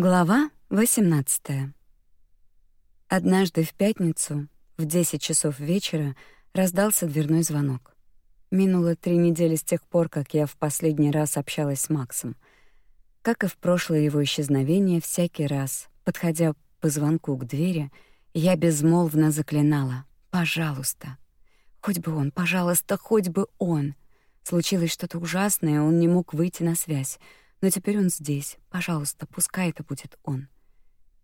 Глава 18. Однажды в пятницу в 10 часов вечера раздался дверной звонок. Минуло три недели с тех пор, как я в последний раз общалась с Максом. Как и в прошлое его исчезновение, всякий раз, подходя по звонку к двери, я безмолвно заклинала: "Пожалуйста, хоть бы он, пожалуйста, хоть бы он". Случилось что-то ужасное, он не мог выйти на связь. Но теперь он здесь. Пожалуйста, пускай это будет он.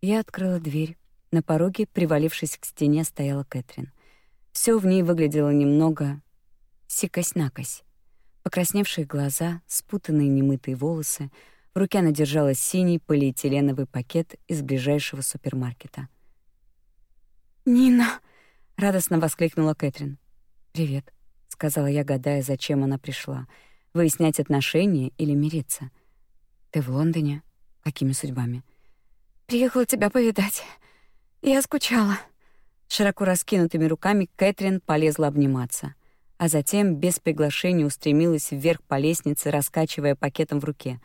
Я открыла дверь. На пороге, привалившись к стене, стояла Кэтрин. Все в ней выглядело немного сикось-накось. Покрасневшие глаза, спутанные немытые волосы. В руке она держала синий полиэтиленовый пакет из ближайшего супермаркета. «Нина!» — радостно воскликнула Кэтрин. «Привет», — сказала я, гадая, зачем она пришла. Выяснять отношения или мириться — ты в Лондоне? Какими судьбами? Приехала тебя повидать. Я скучала. Широко раскинутыми руками Кэтрин полезла обниматься, а затем без приглашения устремилась вверх по лестнице, раскачивая пакетом в руке.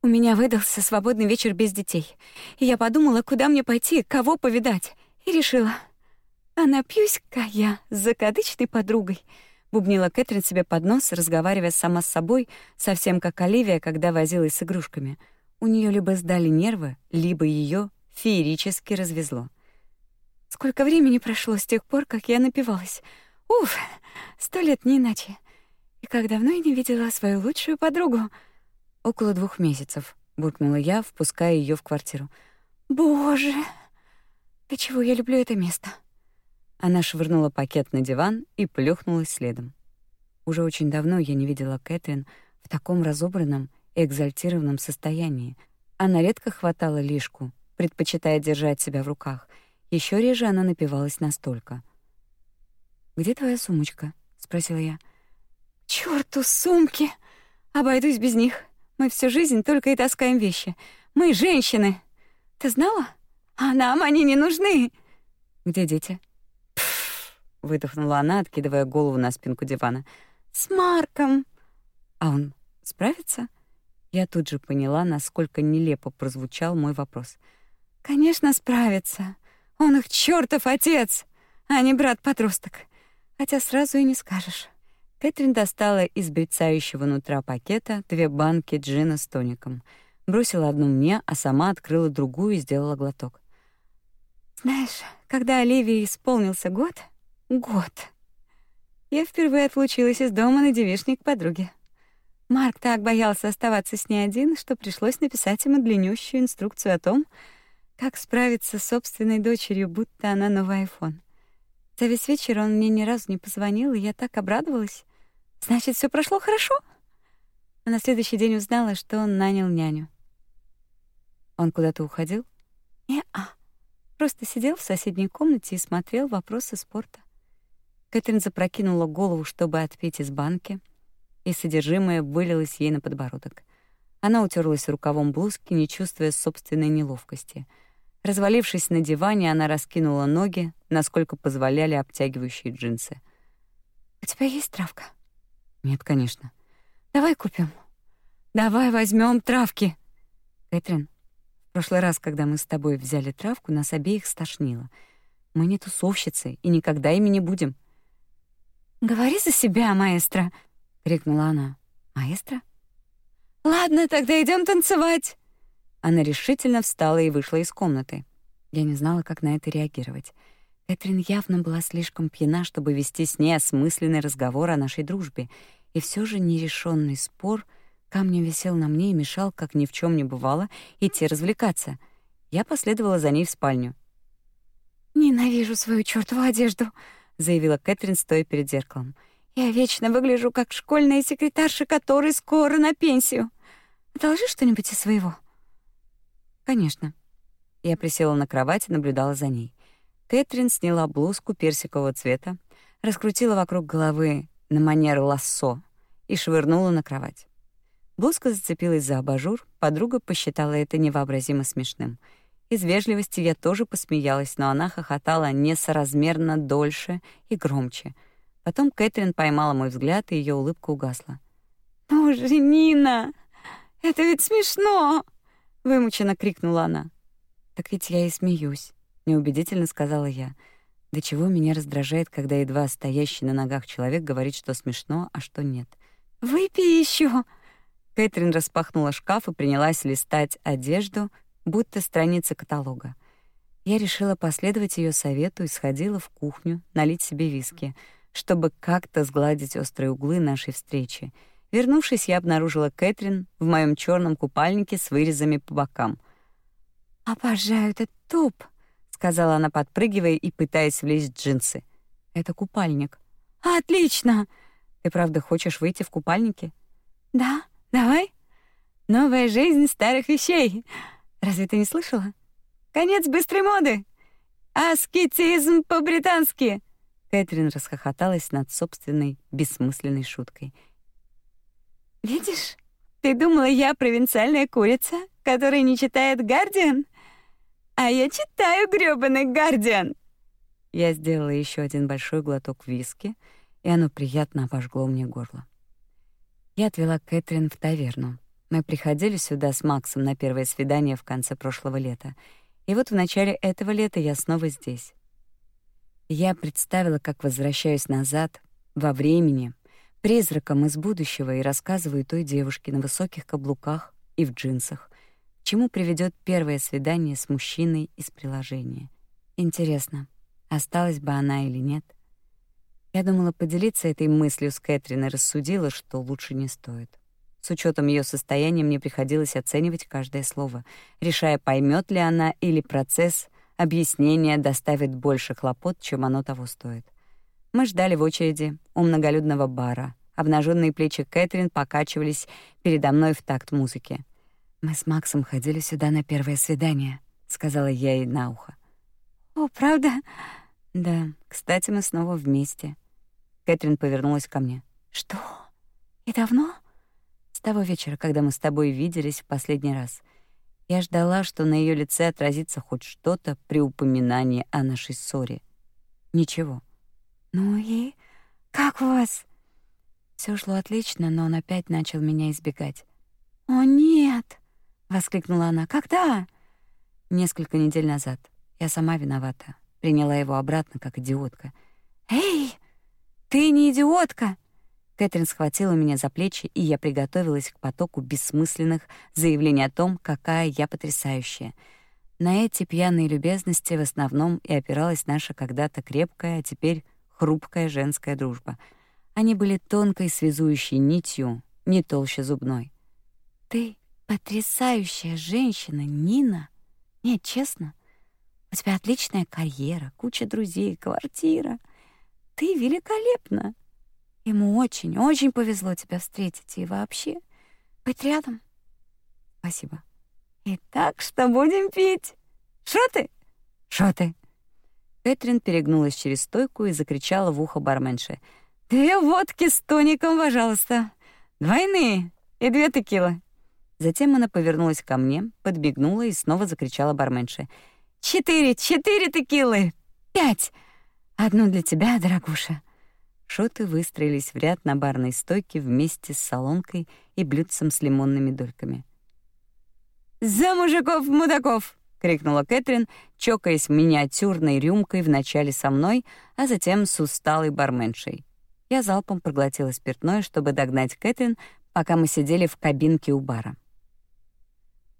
У меня выдался свободный вечер без детей, и я подумала, куда мне пойти, кого повидать, и решила, а напьюсь-ка я с закадычной подругой — бубнила Кэтрин себе под нос, разговаривая сама с собой, совсем как Оливия, когда возилась с игрушками. У нее либо сдали нервы, либо ее феерически развезло. Сколько времени прошло с тех пор, как я напивалась? Уф, сто лет не иначе. И как давно я не видела свою лучшую подругу? Около двух месяцев, буркнула я, впуская ее в квартиру. Боже, до чего я люблю это место. Она швырнула пакет на диван и плюхнулась следом. Уже очень давно я не видела Кэтрин в таком разобранном и экзальтированном состоянии. Она редко хватала лишку, предпочитая держать себя в руках. Еще реже она напивалась настолько. «Где твоя сумочка?» — спросила я. «Чёрту сумки! Обойдусь без них. Мы всю жизнь только и таскаем вещи. Мы женщины. Ты знала? А нам они не нужны». «Где дети?» Выдохнула она, откидывая голову на спинку дивана. С Марком. А он справится? Я тут же поняла, насколько нелепо прозвучал мой вопрос. Конечно, справится. Он их чёртов отец, а не брат-подросток. Хотя сразу и не скажешь. Кэтрин достала из брецающего нутра пакета две банки джина с тоником. Бросила одну мне, а сама открыла другую и сделала глоток. Знаешь, когда Оливии исполнился год, Год. Я впервые отлучилась из дома на девичник подруги. Марк так боялся оставаться с ней один, что пришлось написать ему длиннющую инструкцию о том, как справиться с собственной дочерью, будто она новый айфон. За весь вечер он мне ни разу не позвонил, и я так обрадовалась. Значит, все прошло хорошо? А на следующий день узнала, что он нанял няню. Он куда-то уходил? Не-а. Просто сидел в соседней комнате и смотрел вопросы спорта. Кэтрин запрокинула голову, чтобы отпить из банки, и содержимое вылилось ей на подбородок. Она утерлась рукавом блузки, не чувствуя собственной неловкости. Развалившись на диване, она раскинула ноги, насколько позволяли обтягивающие джинсы. «У тебя есть травка?» «Нет, конечно». «Давай купим». «Давай возьмем травки». «Кэтрин, в прошлый раз, когда мы с тобой взяли травку, нас обеих стошнило. Мы не тусовщицы и никогда ими не будем». «Говори за себя, маэстро!» — крикнула она. «Маэстро?» «Ладно, тогда идем танцевать!» Она решительно встала и вышла из комнаты. Я не знала, как на это реагировать. Кэтрин явно была слишком пьяна, чтобы вести с ней осмысленный разговор о нашей дружбе, и все же нерешенный спор камнем висел на мне и мешал, как ни в чем не бывало, идти развлекаться. Я последовала за ней в спальню. «Ненавижу свою чёртову одежду!» Заявила Кэтрин, стоя перед зеркалом. Я вечно выгляжу как школьная секретарша, которая скоро на пенсию. Одолжи что-нибудь из своего. Конечно. Я присела на кровать и наблюдала за ней. Кэтрин сняла блузку персикового цвета, раскрутила вокруг головы на манер лассо и швырнула на кровать. Блузка зацепилась за абажур, подруга посчитала это невообразимо смешным — из вежливости я тоже посмеялась, но она хохотала несоразмерно дольше и громче. Потом Кэтрин поймала мой взгляд, и ее улыбка угасла. «Ну же, Нина, это ведь смешно! вымученно крикнула она. Так ведь я и смеюсь, неубедительно сказала я. До чего меня раздражает, когда едва стоящий на ногах человек говорит, что смешно, а что нет. Выпей еще. Кэтрин распахнула шкаф и принялась листать одежду, будто страницы каталога. Я решила последовать ее совету и сходила в кухню налить себе виски, чтобы как-то сгладить острые углы нашей встречи. Вернувшись, я обнаружила Кэтрин в моем черном купальнике с вырезами по бокам. «Обожаю этот топ», — сказала она, подпрыгивая и пытаясь влезть в джинсы. «Это купальник». «Отлично! Ты правда хочешь выйти в купальнике?» «Да, давай. Новая жизнь старых вещей. Разве ты не слышала?» Конец быстрой моды! Аскетизм по-британски!» Кэтрин расхохоталась над собственной бессмысленной шуткой. «Видишь, ты думала, я провинциальная курица, которая не читает «Гардиан»? А я читаю грёбаный «Гардиан». Я сделала еще один большой глоток виски, и оно приятно обожгло мне горло. Я отвела Кэтрин в таверну. Мы приходили сюда с Максом на первое свидание в конце прошлого лета — и вот в начале этого лета я снова здесь. Я представила, как возвращаюсь назад, во времени, призраком из будущего и рассказываю той девушке на высоких каблуках и в джинсах, к чему приведет первое свидание с мужчиной из приложения. Интересно, осталась бы она или нет? Я думала поделиться этой мыслью с Кэтрин и рассудила, что лучше не стоит. С учетом ее состояния мне приходилось оценивать каждое слово, решая, поймет ли она или процесс объяснения доставит больше хлопот, чем оно того стоит. Мы ждали в очереди у многолюдного бара. Обнаженные плечи Кэтрин покачивались передо мной в такт музыки. «Мы с Максом ходили сюда на первое свидание», — сказала я ей на ухо. «О, правда?» «Да. Кстати, мы снова вместе». Кэтрин повернулась ко мне. «Что? И давно?» С того вечера, когда мы с тобой виделись в последний раз, я ждала, что на ее лице отразится хоть что-то при упоминании о нашей ссоре. Ничего. Ну и как у вас? Все шло отлично, но он опять начал меня избегать. О нет, воскликнула она. Когда? Несколько недель назад. Я сама виновата. Приняла его обратно как идиотка. Эй, ты не идиотка, Кэтрин схватила меня за плечи, и я приготовилась к потоку бессмысленных заявлений о том, какая я потрясающая. На эти пьяные любезности в основном и опиралась наша когда-то крепкая, а теперь хрупкая женская дружба. Они были тонкой связующей нитью, не толще зубной. «Ты потрясающая женщина, Нина. Нет, честно, у тебя отличная карьера, куча друзей, квартира. Ты великолепна!» Ему очень, очень повезло тебя встретить и вообще быть рядом. Спасибо. Итак, что будем пить? Шоты? Шоты. Кэтрин перегнулась через стойку и закричала в ухо барменше. «Две водки с тоником, пожалуйста. Двойные и две текилы». Затем она повернулась ко мне, подбегнула и снова закричала барменше. «Четыре, четыре текилы! Пять! Одну для тебя, дорогуша. Шоты выстроились в ряд на барной стойке вместе с солонкой и блюдцем с лимонными дольками. «За мужиков-мудаков!» — крикнула Кэтрин, чокаясь миниатюрной рюмкой вначале со мной, а затем с усталой барменшей. Я залпом проглотила спиртное, чтобы догнать Кэтрин, пока мы сидели в кабинке у бара.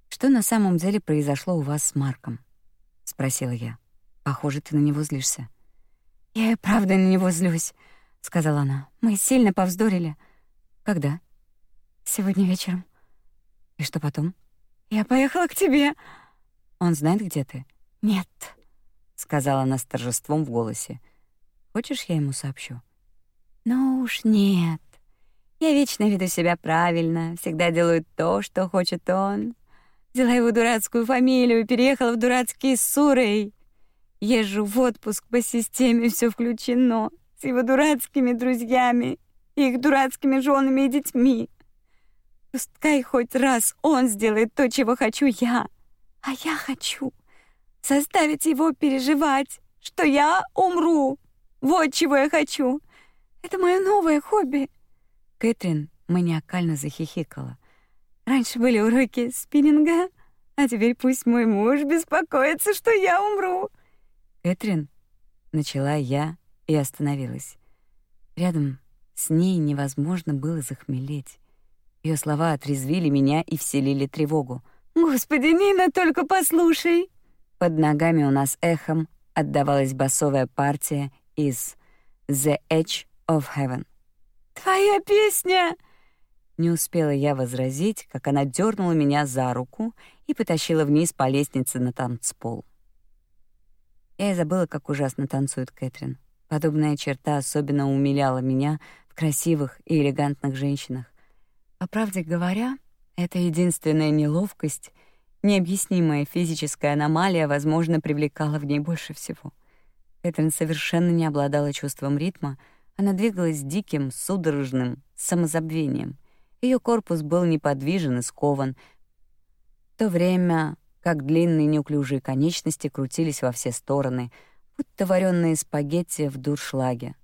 «Что на самом деле произошло у вас с Марком?» — спросила я. «Похоже, ты на него злишься». «Я и правда на него злюсь», сказала она. Мы сильно повздорили. Когда? Сегодня вечером. И что потом? Я поехала к тебе. Он знает, где ты? Нет, сказала она с торжеством в голосе. Хочешь, я ему сообщу? Ну уж нет. Я вечно веду себя правильно, всегда делаю то, что хочет он. Взяла его дурацкую фамилию, переехала в дурацкий Сурей. Езжу в отпуск по системе, все включено с его дурацкими друзьями, их дурацкими женами и детьми. Пускай хоть раз он сделает то, чего хочу я, а я хочу заставить его переживать, что я умру. Вот чего я хочу. Это мое новое хобби. Кэтрин маниакально захихикала. Раньше были уроки спиннинга, А теперь пусть мой муж беспокоится, что я умру. Кэтрин, начала я и остановилась. Рядом с ней невозможно было захмелеть. Ее слова отрезвили меня и вселили тревогу. Господи, Нина, только послушай. Под ногами у нас эхом отдавалась басовая партия из The Edge of Heaven. Твоя песня. Не успела я возразить, как она дернула меня за руку и потащила вниз по лестнице на танцпол. Я и забыла, как ужасно танцует Кэтрин. Подобная черта особенно умиляла меня в красивых и элегантных женщинах. По правде говоря, это единственная неловкость, необъяснимая физическая аномалия, возможно, привлекала в ней больше всего. Кэтрин совершенно не обладала чувством ритма, она двигалась диким, судорожным самозабвением. Ее корпус был неподвижен и скован, в то время как длинные неуклюжие конечности крутились во все стороны, будто вареные спагетти в дуршлаге.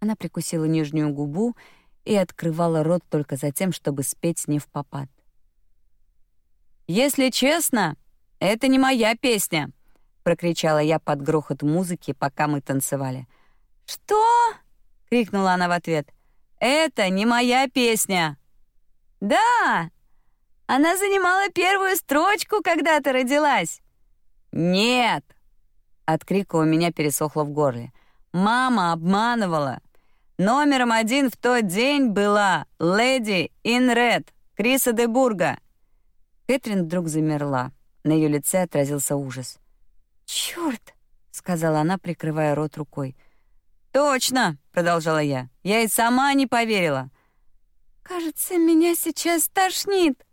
Она прикусила нижнюю губу и открывала рот только за тем, чтобы спеть не в попад. «Если честно, это не моя песня», — прокричала я под грохот музыки, пока мы танцевали. «Что?» — крикнула она в ответ. «Это не моя песня». «Да, она занимала первую строчку, когда ты родилась. Нет. От крика у меня пересохло в горле. Мама обманывала. Номером один в тот день была леди Ин Ред Криса де Бурга. Кэтрин вдруг замерла. На ее лице отразился ужас. «Чёрт!» — сказала она, прикрывая рот рукой. «Точно!» — продолжала я. «Я и сама не поверила». «Кажется, меня сейчас тошнит»,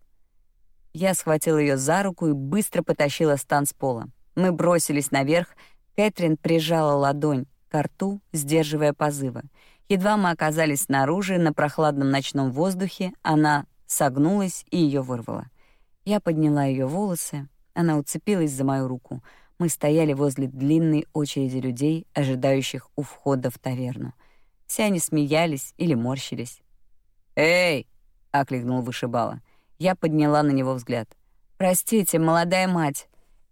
я схватил ее за руку и быстро потащила с танцпола. Мы бросились наверх, Кэтрин прижала ладонь к рту, сдерживая позывы. Едва мы оказались снаружи, на прохладном ночном воздухе, она согнулась и ее вырвала. Я подняла ее волосы, она уцепилась за мою руку. Мы стояли возле длинной очереди людей, ожидающих у входа в таверну. Все они смеялись или морщились. «Эй!» — окликнул вышибала. Я подняла на него взгляд. «Простите, молодая мать.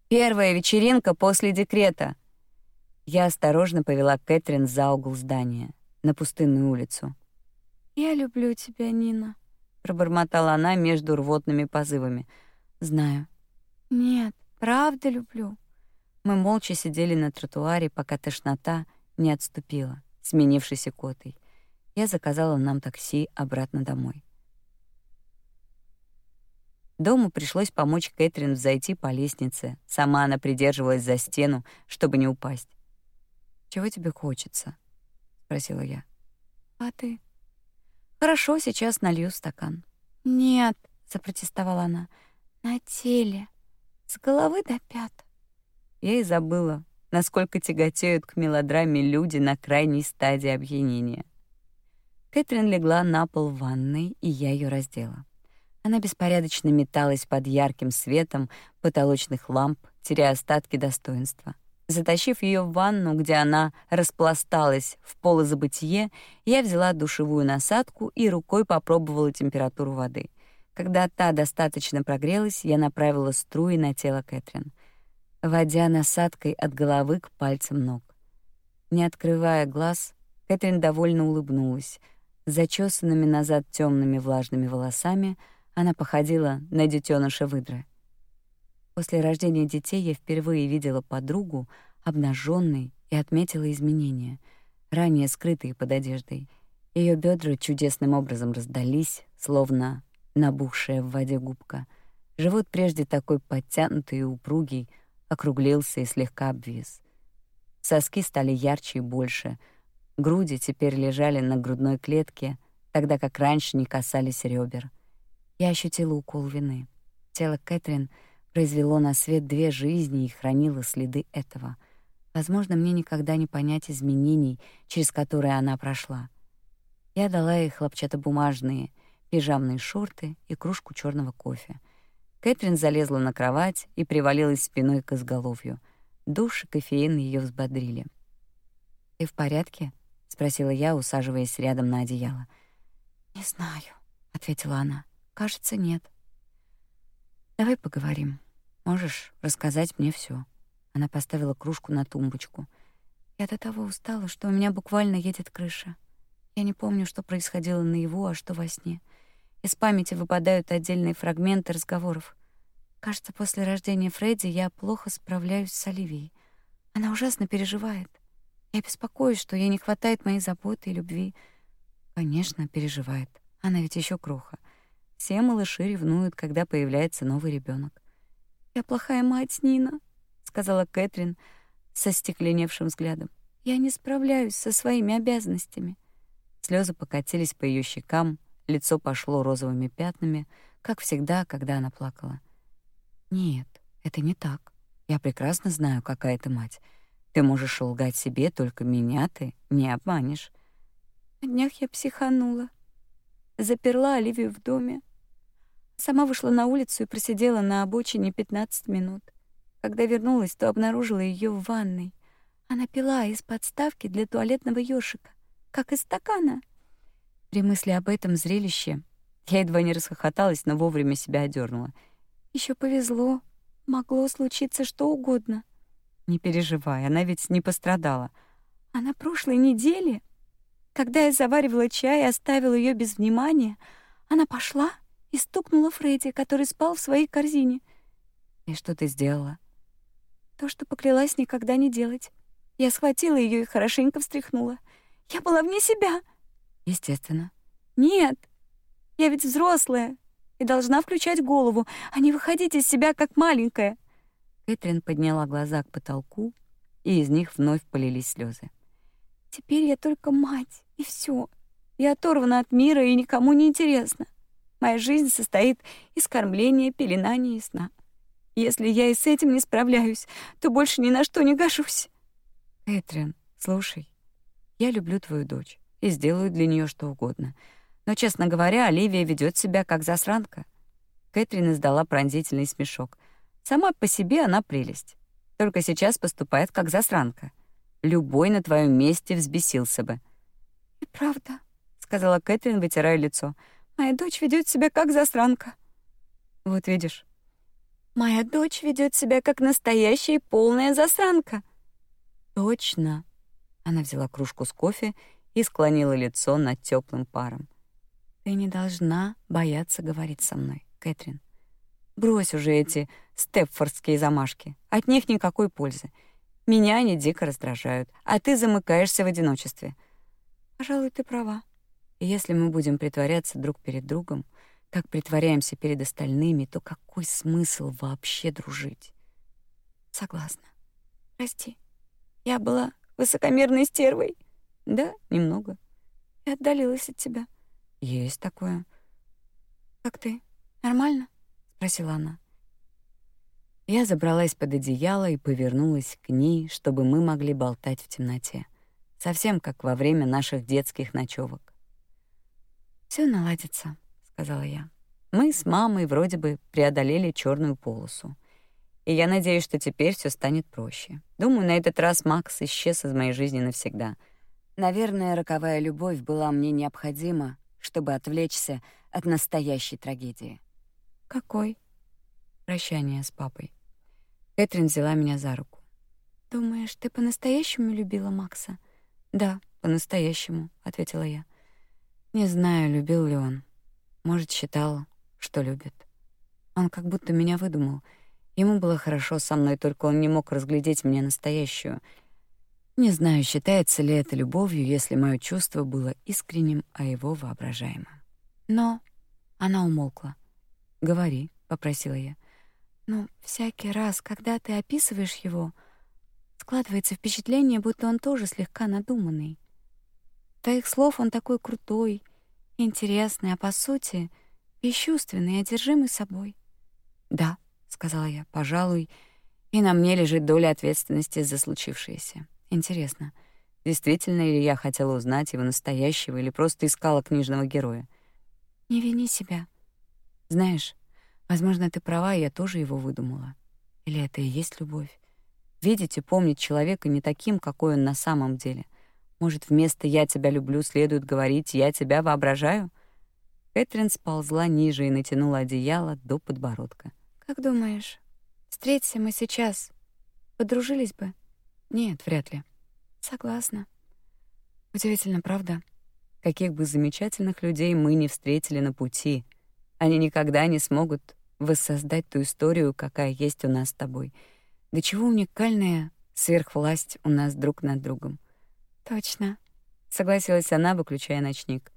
Первая вечеринка после декрета». Я осторожно повела Кэтрин за угол здания, на пустынную улицу. «Я люблю тебя, Нина», — пробормотала она между рвотными позывами. «Знаю». «Нет, правда люблю». Мы молча сидели на тротуаре, пока тошнота не отступила, сменившись икотой. Я заказала нам такси обратно домой. Дому пришлось помочь Кэтрин взойти по лестнице. Сама она придерживалась за стену, чтобы не упасть. «Чего тебе хочется?» — спросила я. «А ты?» «Хорошо, сейчас налью стакан». «Нет», — запротестовала она, — «на теле, с головы до пят». Я и забыла, насколько тяготеют к мелодраме люди на крайней стадии опьянения. Кэтрин легла на пол в ванной, и я ее раздела. Она беспорядочно металась под ярким светом потолочных ламп, теряя остатки достоинства. Затащив ее в ванну, где она распласталась в полузабытие, я взяла душевую насадку и рукой попробовала температуру воды. Когда та достаточно прогрелась, я направила струи на тело Кэтрин, водя насадкой от головы к пальцам ног. Не открывая глаз, Кэтрин довольно улыбнулась. Зачесанными назад темными влажными волосами — она походила на детеныша выдры. После рождения детей я впервые видела подругу обнаженной и отметила изменения, ранее скрытые под одеждой. Ее бедра чудесным образом раздались, словно набухшая в воде губка. Живот прежде такой подтянутый и упругий округлился и слегка обвис. Соски стали ярче и больше. Груди теперь лежали на грудной клетке, тогда как раньше не касались ребер. Я ощутила укол вины. Тело Кэтрин произвело на свет две жизни и хранило следы этого. Возможно, мне никогда не понять изменений, через которые она прошла. Я дала ей хлопчатобумажные пижамные шорты и кружку черного кофе. Кэтрин залезла на кровать и привалилась спиной к изголовью. Душ и кофеин ее взбодрили. «Ты в порядке?» — спросила я, усаживаясь рядом на одеяло. «Не знаю», — ответила она. Кажется, нет. Давай поговорим. Можешь рассказать мне все. Она поставила кружку на тумбочку. Я до того устала, что у меня буквально едет крыша. Я не помню, что происходило наяву, а что во сне. Из памяти выпадают отдельные фрагменты разговоров. Кажется, после рождения Фредди я плохо справляюсь с Оливией. Она ужасно переживает. Я беспокоюсь, что ей не хватает моей заботы и любви. Конечно, переживает. Она ведь еще кроха. Все малыши ревнуют, когда появляется новый ребенок. «Я плохая мать, Нина», — сказала Кэтрин со стекленевшим взглядом. «Я не справляюсь со своими обязанностями». Слезы покатились по ее щекам, лицо пошло розовыми пятнами, как всегда, когда она плакала. «Нет, это не так. Я прекрасно знаю, какая ты мать. Ты можешь лгать себе, только меня ты не обманешь». На днях я психанула. Заперла Оливию в доме, Сама вышла на улицу и просидела на обочине 15 минут. Когда вернулась, то обнаружила ее в ванной. Она пила из подставки для туалетного ёшика, как из стакана. При мысли об этом зрелище я едва не расхохоталась, но вовремя себя одернула. Еще повезло. Могло случиться что угодно. Не переживай, она ведь не пострадала. А на прошлой неделе, когда я заваривала чай и оставила ее без внимания, она пошла и стукнула Фредди, который спал в своей корзине. И что ты сделала? То, что поклялась никогда не делать. Я схватила ее и хорошенько встряхнула. Я была вне себя. Естественно. Нет. Я ведь взрослая и должна включать голову, а не выходить из себя как маленькая. Кэтрин подняла глаза к потолку, и из них вновь полились слезы. Теперь я только мать, и все. Я оторвана от мира и никому не интересна. Моя жизнь состоит из кормления, пеленания и сна. Если я и с этим не справляюсь, то больше ни на что не гожусь. Кэтрин, слушай, я люблю твою дочь и сделаю для нее что угодно. Но, честно говоря, Оливия ведет себя как засранка. Кэтрин издала пронзительный смешок. Сама по себе она прелесть. Только сейчас поступает как засранка. Любой на твоем месте взбесился бы. «И правда», — сказала Кэтрин, вытирая лицо, — Моя дочь ведет себя как засранка. Вот видишь. Моя дочь ведет себя как настоящая полная засранка. Точно. Она взяла кружку с кофе и склонила лицо над теплым паром. Ты не должна бояться говорить со мной, Кэтрин. Брось уже эти степфордские замашки. От них никакой пользы. Меня они дико раздражают, а ты замыкаешься в одиночестве. Пожалуй, ты права. И если мы будем притворяться друг перед другом, как притворяемся перед остальными, то какой смысл вообще дружить? Согласна. Прости. Я была высокомерной стервой. Да, немного. И отдалилась от тебя. Есть такое. Как ты? Нормально? спросила она. Я забралась под одеяло и повернулась к ней, чтобы мы могли болтать в темноте, совсем как во время наших детских ночевок. Все наладится, сказала я. Мы с мамой вроде бы преодолели черную полосу. И я надеюсь, что теперь все станет проще. Думаю, на этот раз Макс исчез из моей жизни навсегда. Наверное, роковая любовь была мне необходима, чтобы отвлечься от настоящей трагедии. Какой? Прощание с папой. Кэтрин взяла меня за руку. Думаешь, ты по-настоящему любила Макса? Да, по-настоящему, ответила я. Не знаю, любил ли он. Может, считал, что любит. Он как будто меня выдумал. Ему было хорошо со мной, только он не мог разглядеть меня настоящую. Не знаю, считается ли это любовью, если мое чувство было искренним, а его воображаемым. Но она умолкла. «Говори», — попросила я. «Ну, всякий раз, когда ты описываешь его, складывается впечатление, будто он тоже слегка надуманный твоих слов он такой крутой, интересный, а по сути бесчувственный и одержимый собой. «Да», — сказала я, — «пожалуй, и на мне лежит доля ответственности за случившееся. Интересно, действительно ли я хотела узнать его настоящего или просто искала книжного героя? Не вини себя. Знаешь, возможно, ты права, я тоже его выдумала. Или это и есть любовь? Видеть и помнить человека не таким, какой он на самом деле — может, вместо «я тебя люблю» следует говорить «я тебя воображаю»? Кэтрин сползла ниже и натянула одеяло до подбородка. «Как думаешь, Встреться мы сейчас, подружились бы? Нет, вряд ли. Согласна. Удивительно, правда? Каких бы замечательных людей мы не встретили на пути, они никогда не смогут воссоздать ту историю, какая есть у нас с тобой. До чего уникальная сверхвласть у нас друг над другом. Точно, согласилась она, выключая ночник.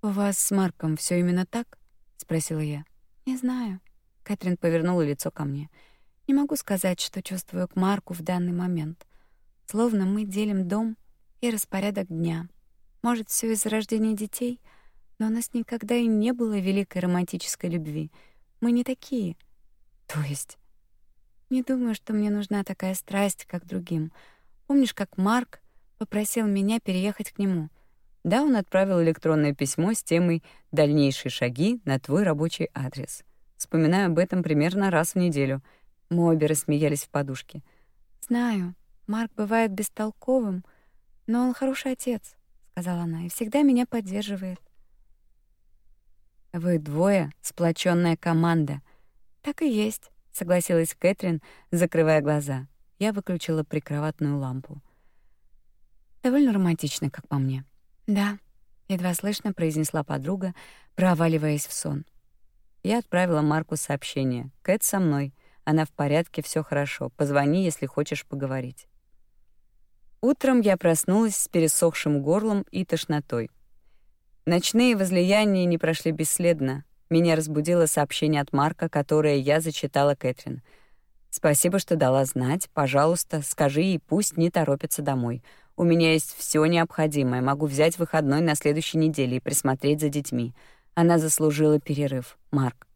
У вас с Марком все именно так? спросила я. Не знаю. Кэтрин повернула лицо ко мне. Не могу сказать, что чувствую к Марку в данный момент. Словно мы делим дом и распорядок дня. Может, все из-за рождения детей, но у нас никогда и не было великой романтической любви. Мы не такие. То есть не думаю, что мне нужна такая страсть, как другим. Помнишь, как Марк попросил меня переехать к нему? Да, он отправил электронное письмо с темой «Дальнейшие шаги на твой рабочий адрес». Вспоминаю об этом примерно раз в неделю. Мы обе рассмеялись в подушке. «Знаю, Марк бывает бестолковым, но он хороший отец», — сказала она, — «и всегда меня поддерживает». «Вы двое — сплоченная команда». «Так и есть», — согласилась Кэтрин, закрывая глаза. Я выключила прикроватную лампу. Довольно романтично, как по мне. «Да», — едва слышно произнесла подруга, проваливаясь в сон. Я отправила Марку сообщение. «Кэт со мной. Она в порядке, все хорошо. Позвони, если хочешь поговорить». Утром я проснулась с пересохшим горлом и тошнотой. Ночные возлияния не прошли бесследно. Меня разбудило сообщение от Марка, которое я зачитала Кэтрин. «Спасибо, что дала знать. Пожалуйста, скажи ей, пусть не торопится домой. У меня есть все необходимое. Могу взять выходной на следующей неделе и присмотреть за детьми. Она заслужила перерыв. Марк».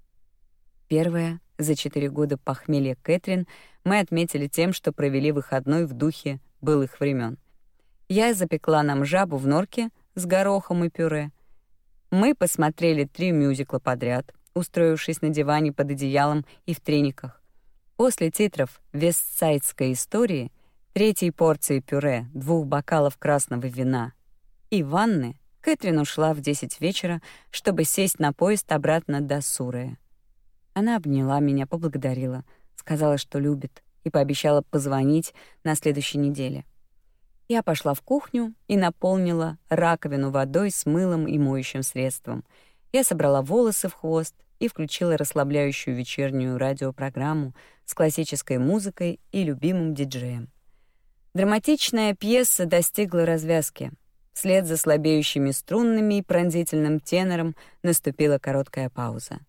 Первое за четыре года похмелья Кэтрин мы отметили тем, что провели выходной в духе былых времен. Я запекла нам жабу в норке с горохом и пюре. Мы посмотрели три мюзикла подряд, устроившись на диване под одеялом и в трениках. После титров «Вестсайдской истории», третьей порции пюре, двух бокалов красного вина и ванны, Кэтрин ушла в 10 вечера, чтобы сесть на поезд обратно до Суры. Она обняла меня, поблагодарила, сказала, что любит, и пообещала позвонить на следующей неделе. Я пошла в кухню и наполнила раковину водой с мылом и моющим средством. Я собрала волосы в хвост и включила расслабляющую вечернюю радиопрограмму с классической музыкой и любимым диджеем. Драматичная пьеса достигла развязки. Вслед за слабеющими струнными и пронзительным тенором наступила короткая пауза.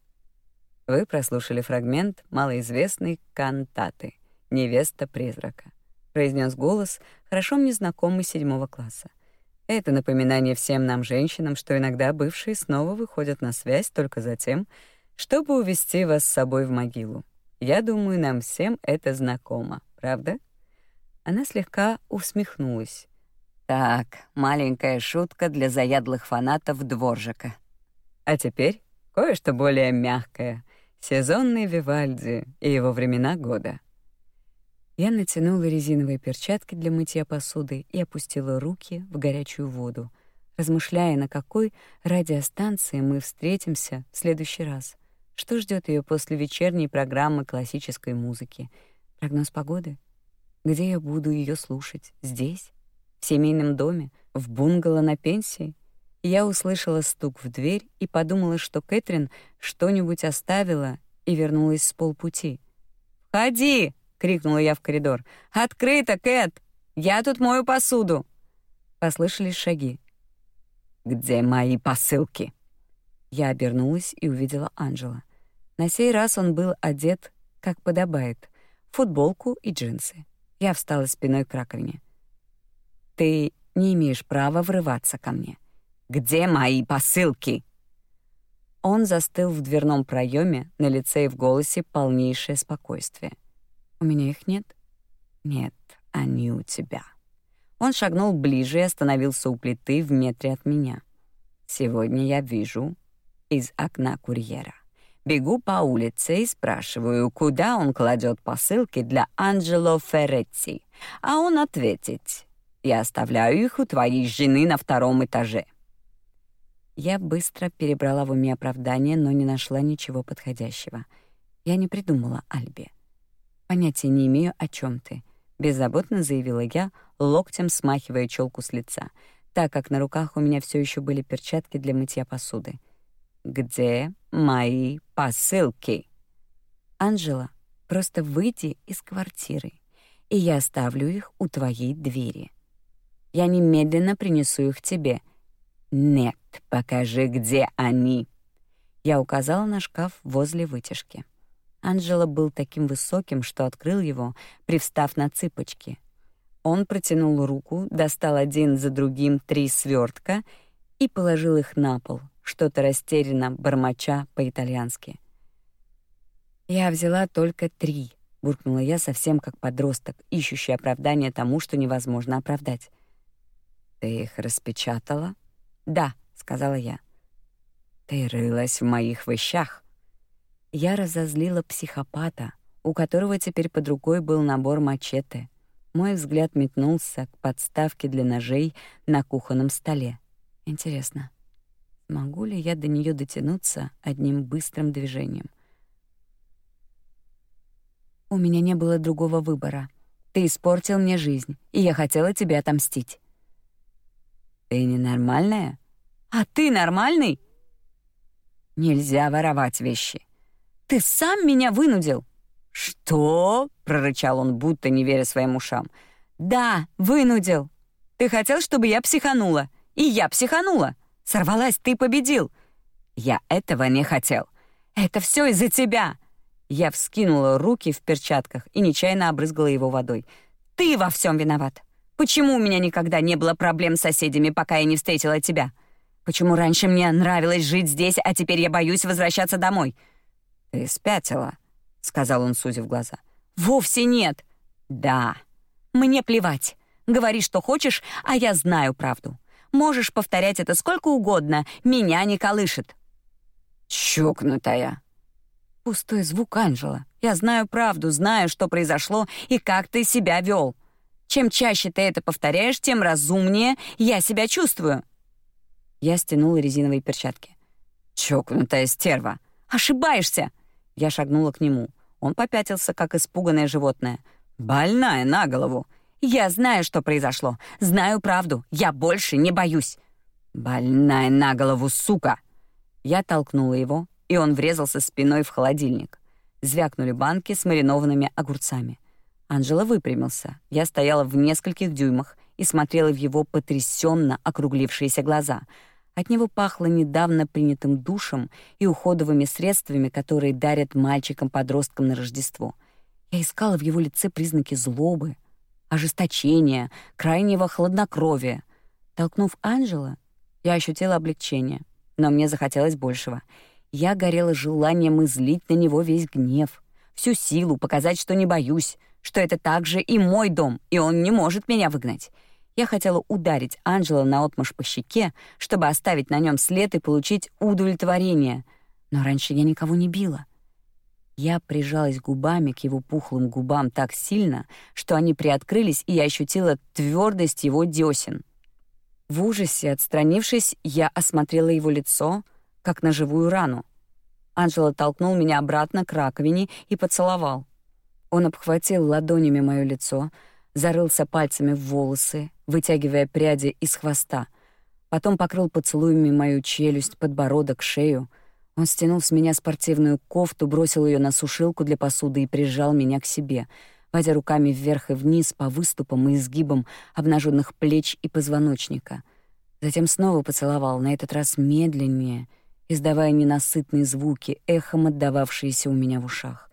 Вы прослушали фрагмент малоизвестной кантаты «Невеста призрака», произнес голос, хорошо мне знакомый седьмого класса. Это напоминание всем нам, женщинам, что иногда бывшие снова выходят на связь только за тем, чтобы увести вас с собой в могилу. Я думаю, нам всем это знакомо, правда? Она слегка усмехнулась. Так, маленькая шутка для заядлых фанатов Дворжика. А теперь кое-что более мягкое. Сезонный Вивальди и его времена года. Я натянула резиновые перчатки для мытья посуды и опустила руки в горячую воду, размышляя, на какой радиостанции мы встретимся в следующий раз. Что ждет ее после вечерней программы классической музыки? Прогноз погоды? Где я буду ее слушать? Здесь? В семейном доме? В бунгало на пенсии? Я услышала стук в дверь и подумала, что Кэтрин что-нибудь оставила и вернулась с полпути. «Входи!» крикнула я в коридор. Открыто, Кэт! Я тут мою посуду. Послышались шаги. Где мои посылки? Я обернулась и увидела Анжела. На сей раз он был одет, как подобает, футболку и джинсы. Я встала спиной к раковине. Ты не имеешь права врываться ко мне. Где мои посылки? Он застыл в дверном проеме, на лице и в голосе полнейшее спокойствие. У меня их нет? Нет, они у тебя. Он шагнул ближе и остановился у плиты в метре от меня. Сегодня я вижу из окна курьера. Бегу по улице и спрашиваю, куда он кладет посылки для Анджело Ферретти. А он ответит, я оставляю их у твоей жены на втором этаже. Я быстро перебрала в уме оправдание, но не нашла ничего подходящего — Я не придумала Альбе. Понятия не имею, о чем ты, беззаботно заявила я, локтем смахивая челку с лица, так как на руках у меня все еще были перчатки для мытья посуды. Где мои посылки? Анжела, просто выйди из квартиры, и я оставлю их у твоей двери. Я немедленно принесу их тебе. Нет, покажи, где они. Я указала на шкаф возле вытяжки. Анжела был таким высоким, что открыл его, привстав на цыпочки. Он протянул руку, достал один за другим три свертка и положил их на пол, что-то растерянно бормоча по-итальянски. Я взяла только три, буркнула я совсем как подросток, ищущий оправдание тому, что невозможно оправдать. Ты их распечатала? Да, сказала я. Ты рылась в моих вещах. Я разозлила психопата, у которого теперь под рукой был набор мачете. Мой взгляд метнулся к подставке для ножей на кухонном столе. Интересно, могу ли я до нее дотянуться одним быстрым движением? У меня не было другого выбора. Ты испортил мне жизнь, и я хотела тебе отомстить. Ты ненормальная? А ты нормальный? Нельзя воровать вещи. Ты сам меня вынудил. Что? прорычал он, будто не веря своим ушам. Да, вынудил. Ты хотел, чтобы я психанула, и я психанула. Сорвалась, ты победил. Я этого не хотел. Это все из-за тебя. Я вскинула руки в перчатках и нечаянно обрызгала его водой. Ты во всем виноват. Почему у меня никогда не было проблем с соседями, пока я не встретила тебя? Почему раньше мне нравилось жить здесь, а теперь я боюсь возвращаться домой? Ты спятила, сказал он, сузив глаза. Вовсе нет. Да. Мне плевать. Говори, что хочешь, а я знаю правду. Можешь повторять это сколько угодно, меня не колышет. Чокнутая. Пустой звук Анжела. Я знаю правду, знаю, что произошло и как ты себя вел. Чем чаще ты это повторяешь, тем разумнее я себя чувствую. Я стянула резиновые перчатки. «Чокнутая стерва! Ошибаешься!» Я шагнула к нему. Он попятился, как испуганное животное. «Больная на голову!» «Я знаю, что произошло. Знаю правду. Я больше не боюсь». «Больная на голову, сука!» Я толкнула его, и он врезался спиной в холодильник. Звякнули банки с маринованными огурцами. Анжела выпрямился. Я стояла в нескольких дюймах и смотрела в его потрясенно округлившиеся глаза — от него пахло недавно принятым душем и уходовыми средствами, которые дарят мальчикам-подросткам на Рождество. Я искала в его лице признаки злобы, ожесточения, крайнего хладнокровия. Толкнув Анжела, я ощутила облегчение, но мне захотелось большего. Я горела желанием излить на него весь гнев, всю силу, показать, что не боюсь, что это также и мой дом, и он не может меня выгнать. Я хотела ударить Анджела наотмашь по щеке, чтобы оставить на нем след и получить удовлетворение. Но раньше я никого не била. Я прижалась губами к его пухлым губам так сильно, что они приоткрылись, и я ощутила твердость его десен. В ужасе, отстранившись, я осмотрела его лицо, как на живую рану. Анжела толкнул меня обратно к раковине и поцеловал. Он обхватил ладонями моё лицо, зарылся пальцами в волосы, вытягивая пряди из хвоста. Потом покрыл поцелуями мою челюсть, подбородок, шею. Он стянул с меня спортивную кофту, бросил ее на сушилку для посуды и прижал меня к себе, водя руками вверх и вниз по выступам и изгибам обнаженных плеч и позвоночника. Затем снова поцеловал, на этот раз медленнее, издавая ненасытные звуки, эхом отдававшиеся у меня в ушах.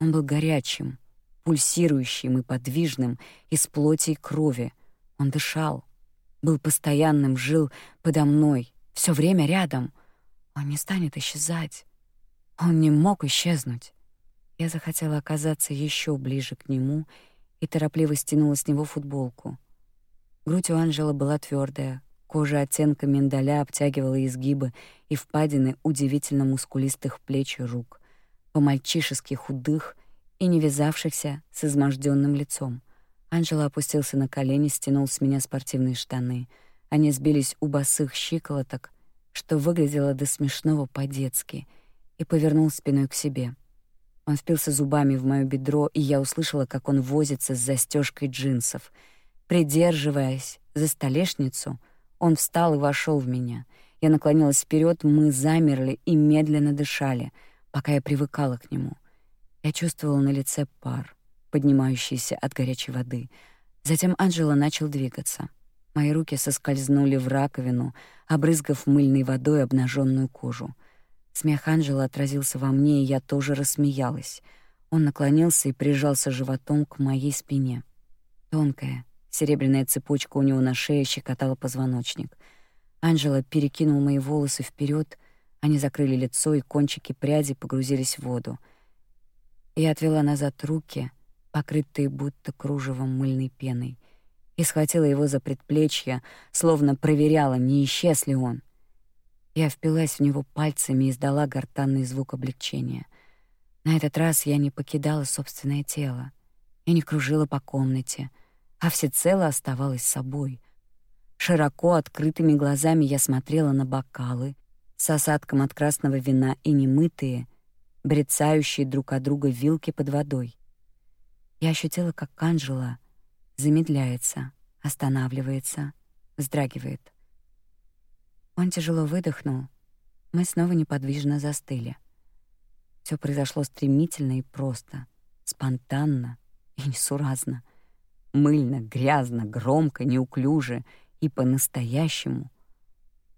Он был горячим, пульсирующим и подвижным, из плоти и крови. Он дышал, был постоянным, жил подо мной, все время рядом. Он не станет исчезать. Он не мог исчезнуть. Я захотела оказаться еще ближе к нему и торопливо стянула с него футболку. Грудь у Анжела была твердая, кожа оттенка миндаля обтягивала изгибы и впадины удивительно мускулистых плеч и рук, по-мальчишески худых и не вязавшихся с изможденным лицом. Анжела опустился на колени, стянул с меня спортивные штаны. Они сбились у босых щиколоток, что выглядело до смешного по-детски, и повернул спиной к себе. Он впился зубами в моё бедро, и я услышала, как он возится с застежкой джинсов. Придерживаясь за столешницу, он встал и вошел в меня. Я наклонилась вперед, мы замерли и медленно дышали, пока я привыкала к нему. Я чувствовала на лице пар, поднимающийся от горячей воды. Затем Анджела начал двигаться. Мои руки соскользнули в раковину, обрызгав мыльной водой обнаженную кожу. Смех Анджела отразился во мне, и я тоже рассмеялась. Он наклонился и прижался животом к моей спине. Тонкая, серебряная цепочка у него на шее щекотала позвоночник. Анджела перекинул мои волосы вперед, они закрыли лицо, и кончики прядей погрузились в воду. Я отвела назад руки, покрытые будто кружевом мыльной пеной, и схватила его за предплечье, словно проверяла, не исчез ли он. Я впилась в него пальцами и издала гортанный звук облегчения. На этот раз я не покидала собственное тело и не кружила по комнате, а всецело оставалась собой. Широко открытыми глазами я смотрела на бокалы с осадком от красного вина и немытые, брецающие друг от друга вилки под водой. Я ощутила, как Анжела замедляется, останавливается, вздрагивает. Он тяжело выдохнул. Мы снова неподвижно застыли. Все произошло стремительно и просто, спонтанно и несуразно. Мыльно, грязно, громко, неуклюже и по-настоящему.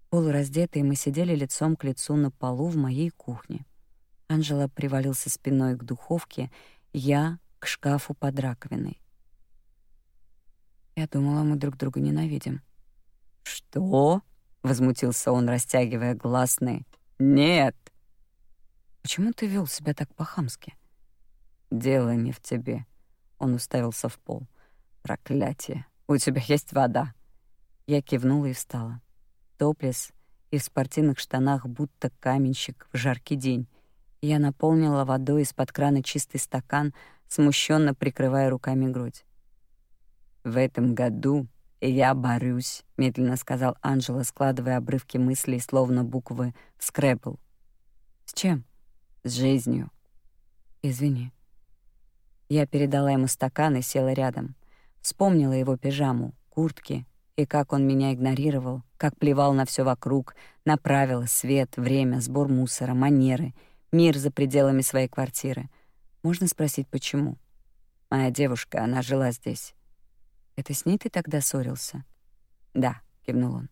Полураздетые мы сидели лицом к лицу на полу в моей кухне. Анжела привалился спиной к духовке, я — к шкафу под раковиной. Я думала, мы друг друга ненавидим. «Что?» — возмутился он, растягивая гласные. «Нет!» «Почему ты вел себя так по-хамски?» «Дело не в тебе». Он уставился в пол. «Проклятие! У тебя есть вода!» Я кивнула и встала. Топлес и в спортивных штанах, будто каменщик в жаркий день. Я наполнила водой из-под крана чистый стакан, смущенно прикрывая руками грудь. «В этом году я борюсь», — медленно сказал Анжела, складывая обрывки мыслей, словно буквы в скрепл. «С чем?» «С жизнью». «Извини». Я передала ему стакан и села рядом. Вспомнила его пижаму, куртки, и как он меня игнорировал, как плевал на все вокруг, на правила, свет, время, сбор мусора, манеры, мир за пределами своей квартиры. Можно спросить, почему? Моя девушка, она жила здесь. Это с ней ты тогда ссорился? Да, кивнул он.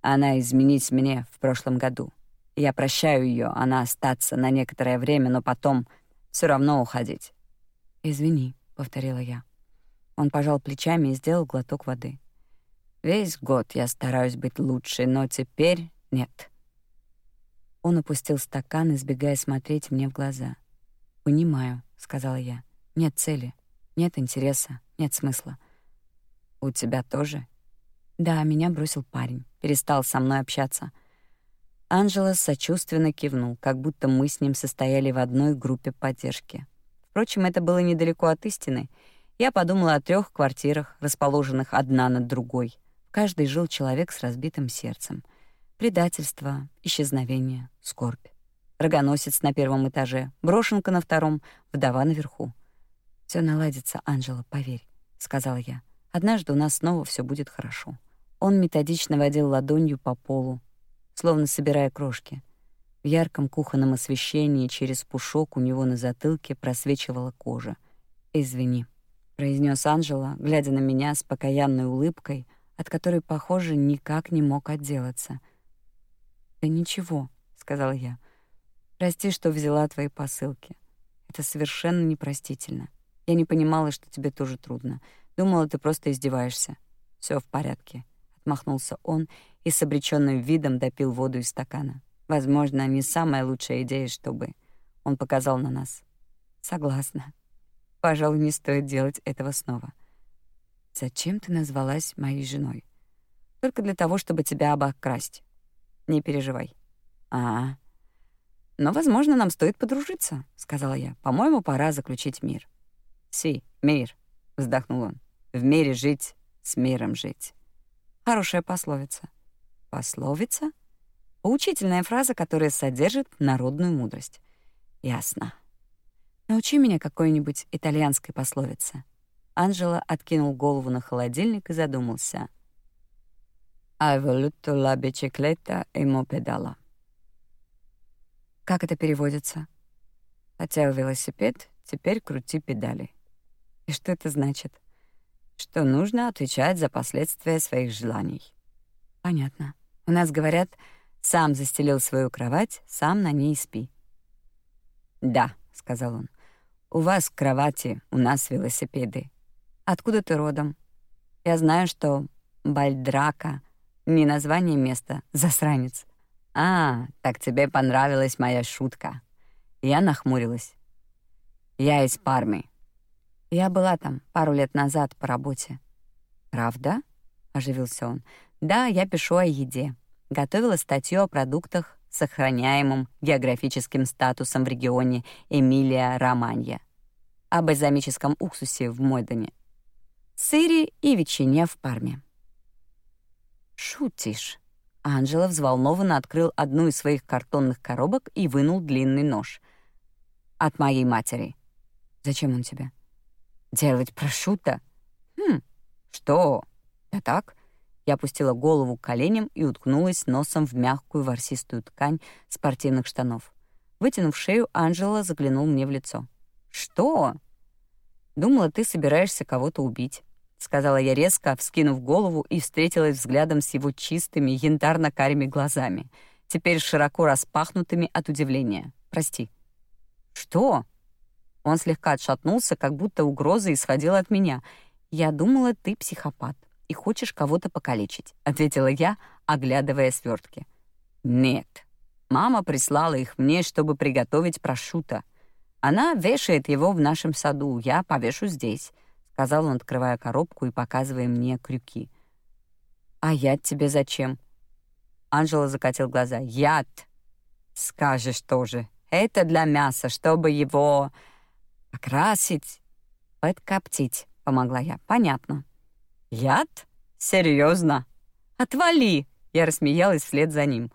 Она изменить мне в прошлом году. Я прощаю ее, она остаться на некоторое время, но потом все равно уходить. Извини, повторила я. Он пожал плечами и сделал глоток воды. Весь год я стараюсь быть лучше, но теперь нет. Он опустил стакан, избегая смотреть мне в глаза. «Понимаю», — сказала я. «Нет цели, нет интереса, нет смысла. У тебя тоже? Да, меня бросил парень, перестал со мной общаться. Анжела сочувственно кивнул, как будто мы с ним состояли в одной группе поддержки. Впрочем, это было недалеко от истины. Я подумала о трех квартирах, расположенных одна над другой. В каждой жил человек с разбитым сердцем. Предательство, исчезновение, скорбь. Рогоносец на первом этаже, брошенка на втором, вдова наверху. Все наладится, Анжела, поверь», — сказала я. Однажды у нас снова все будет хорошо. Он методично водил ладонью по полу, словно собирая крошки. В ярком кухонном освещении через пушок у него на затылке просвечивала кожа. «Извини», — произнес Анжела, глядя на меня с покаянной улыбкой, от которой, похоже, никак не мог отделаться. «Да ничего», — сказал я. «Прости, что взяла твои посылки. Это совершенно непростительно. Я не понимала, что тебе тоже трудно. Думала, ты просто издеваешься. Все в порядке, отмахнулся он и с обречённым видом допил воду из стакана. Возможно, не самая лучшая идея, чтобы он показал на нас. Согласна. Пожалуй, не стоит делать этого снова. Зачем ты назвалась моей женой? Только для того, чтобы тебя обокрасть. Не переживай. -а, -а. Но, возможно, нам стоит подружиться, сказала я. По-моему, пора заключить мир. Си, мир, вздохнул он. В мире жить, с миром жить. Хорошая пословица. Пословица? Поучительная фраза, которая содержит народную мудрость. Ясно. Научи меня какой-нибудь итальянской пословице. Анжела откинул голову на холодильник и задумался. «Hai voluto la bicicletta e mopedala». Как это переводится? Хотел велосипед, теперь крути педали. И что это значит? Что нужно отвечать за последствия своих желаний. Понятно. У нас говорят, сам застелил свою кровать, сам на ней спи. Да, сказал он. У вас кровати, у нас велосипеды. Откуда ты родом? Я знаю, что Бальдрака не название места, засранец. А, так тебе понравилась моя шутка. Я нахмурилась. Я из Пармы. Я была там пару лет назад по работе. Правда? оживился он. Да, я пишу о еде. Готовила статью о продуктах с сохраняемым географическим статусом в регионе Эмилия-Романья. О бальзамическом уксусе в Мойдене. Сыре и ветчине в Парме. Шутишь? Анжела взволнованно открыл одну из своих картонных коробок и вынул длинный нож. От моей матери. Зачем он тебе? Делать прошутто? Хм. Что? Да так. Я опустила голову к коленям и уткнулась носом в мягкую ворсистую ткань спортивных штанов. Вытянув шею, Анжела заглянул мне в лицо. «Что?» «Думала, ты собираешься кого-то убить», — сказала я резко, вскинув голову и встретилась взглядом с его чистыми янтарно-карими глазами, теперь широко распахнутыми от удивления. «Прости». «Что?» Он слегка отшатнулся, как будто угроза исходила от меня. «Я думала, ты психопат и хочешь кого-то покалечить», — ответила я, оглядывая свертки. «Нет. Мама прислала их мне, чтобы приготовить прошута. Она вешает его в нашем саду, я повешу здесь», — сказал он, открывая коробку и показывая мне крюки. «А яд тебе зачем?» Анжела закатил глаза. «Яд! Скажешь тоже. Это для мяса, чтобы его окрасить, подкоптить», — помогла я. «Понятно». «Яд? Серьезно? Отвали!» Я рассмеялась вслед за ним.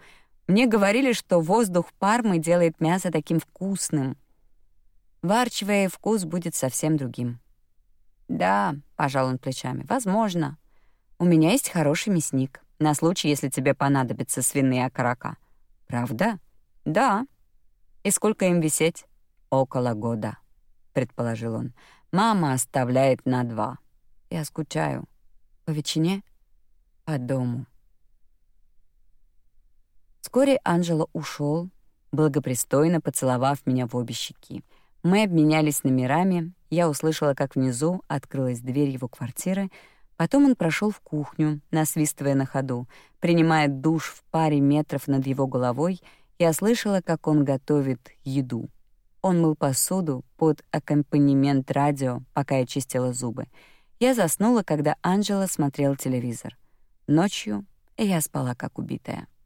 Мне говорили, что воздух Пармы делает мясо таким вкусным. Варчивая вкус будет совсем другим. «Да», — пожал он плечами, — «возможно. У меня есть хороший мясник, на случай, если тебе понадобятся свиные окорока». «Правда?» «Да». «И сколько им висеть?» «Около года», — предположил он. «Мама оставляет на два. Я скучаю». По ветчине? По дому. Вскоре Анжела ушел, благопристойно поцеловав меня в обе щеки. Мы обменялись номерами, я услышала, как внизу открылась дверь его квартиры, потом он прошел в кухню, насвистывая на ходу. Принимая душ в паре метров над его головой, я слышала, как он готовит еду. Он мыл посуду под аккомпанемент радио, пока я чистила зубы — я заснула, когда Анжела смотрел телевизор. Ночью я спала как убитая.